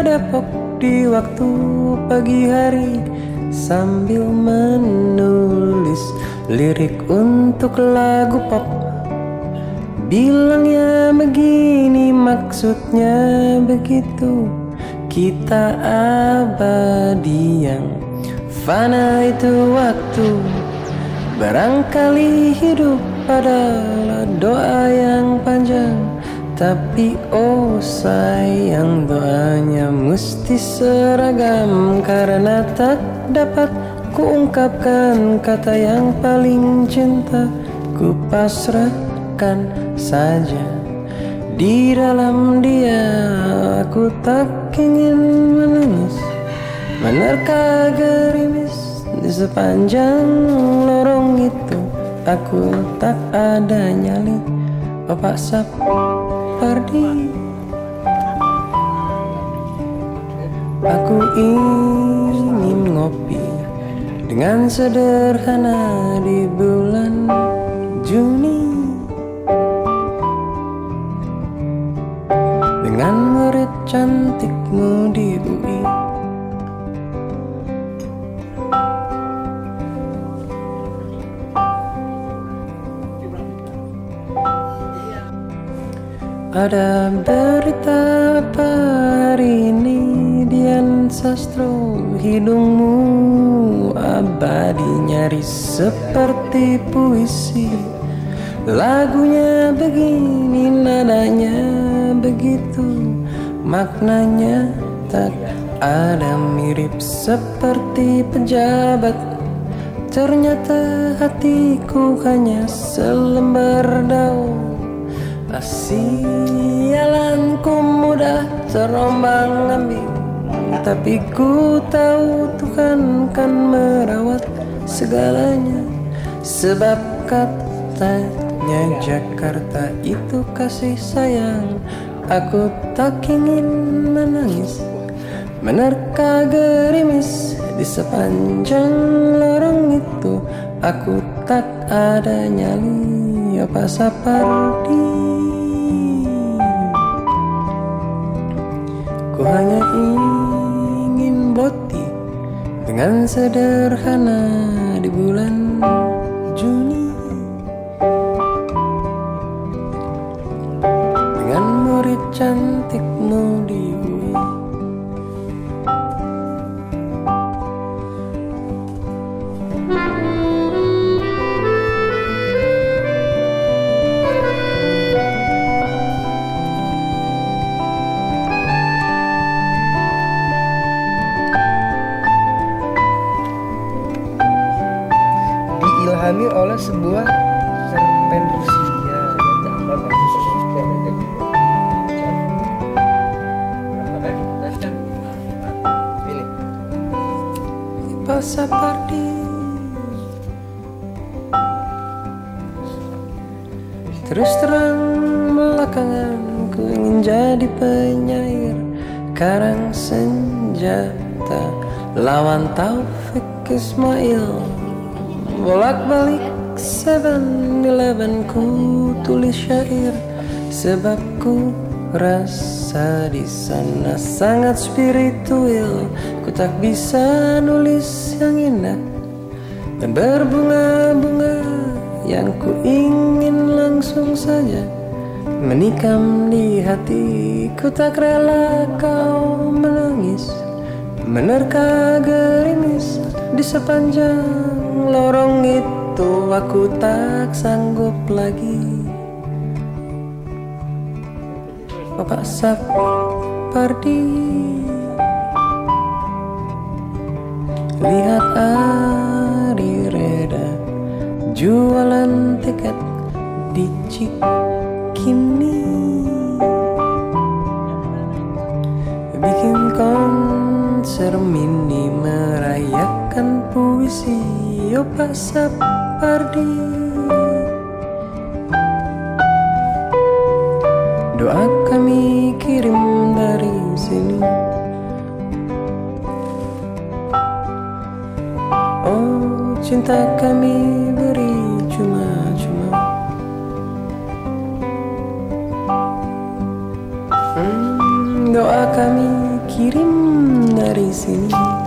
Depok di waktu pagi hari sambil menulis lirik untuk lagu pop. Bilangnya begini maksudnya begitu. Kita abadi yang fana itu waktu. Barangkali hidup adalah doa yang panjang Tapi oh sayang doanya mesti seragam Karena tak dapat kuungkapkan kata yang paling cinta. Ku pasrahkan saja Di dalam dia. Aku tak ingin menangis Menerka gerimis di sepanjang lorong itu. Aku tak ada nyali Bapak Sapardi Aku ingin ngopi Dengan sederhana di bulan Juni. Dengan murid cantikmu di UI Ada berita hari ini Dian Sastro? Hidungmu abadi nyaris seperti puisi. Lagunya begini nadanya begitu. Maknanya tak ada mirip seperti pejabat. Ternyata hatiku hanya selembar daun. Sialanku mudah terombang ambing Tapi ku tahu Tuhan kan merawat segalanya. Sebab katanya Jakarta itu kasih sayang Aku tak ingin menangis. Menerka gerimis di sepanjang lorong itu? Aku tak ada nyali apa sapardi Ku hanya ingin boti dengan sederhana di bulan Juni. Dengan murid cantikmu di diilhami oleh sebuah cerpen Rusia. Terus terang belakangan ku ingin jadi penyair Karang senjata lawan Taufik Ismail Bolak balik Seven Eleven ku tulis syair Sebab ku rasa di sana sangat spiritual. Ku tak bisa nulis yang indah Dan berbunga-bunga Yang ku ingin langsung saja. Menikam di hati Ku tak rela kau menangis. Menerka gerimis di sepanjang lorong itu Aku tak sanggup lagi. Bapak Sapardi Lihat Ari Reda Jualan tiket di Cikini. Bikin konser mini merayakan puisi Yo Pak Sapardi. Doa kami kirim dari sini. Oh cinta kami beri cuma-cuma. Hmm, doa kami kirim dari sini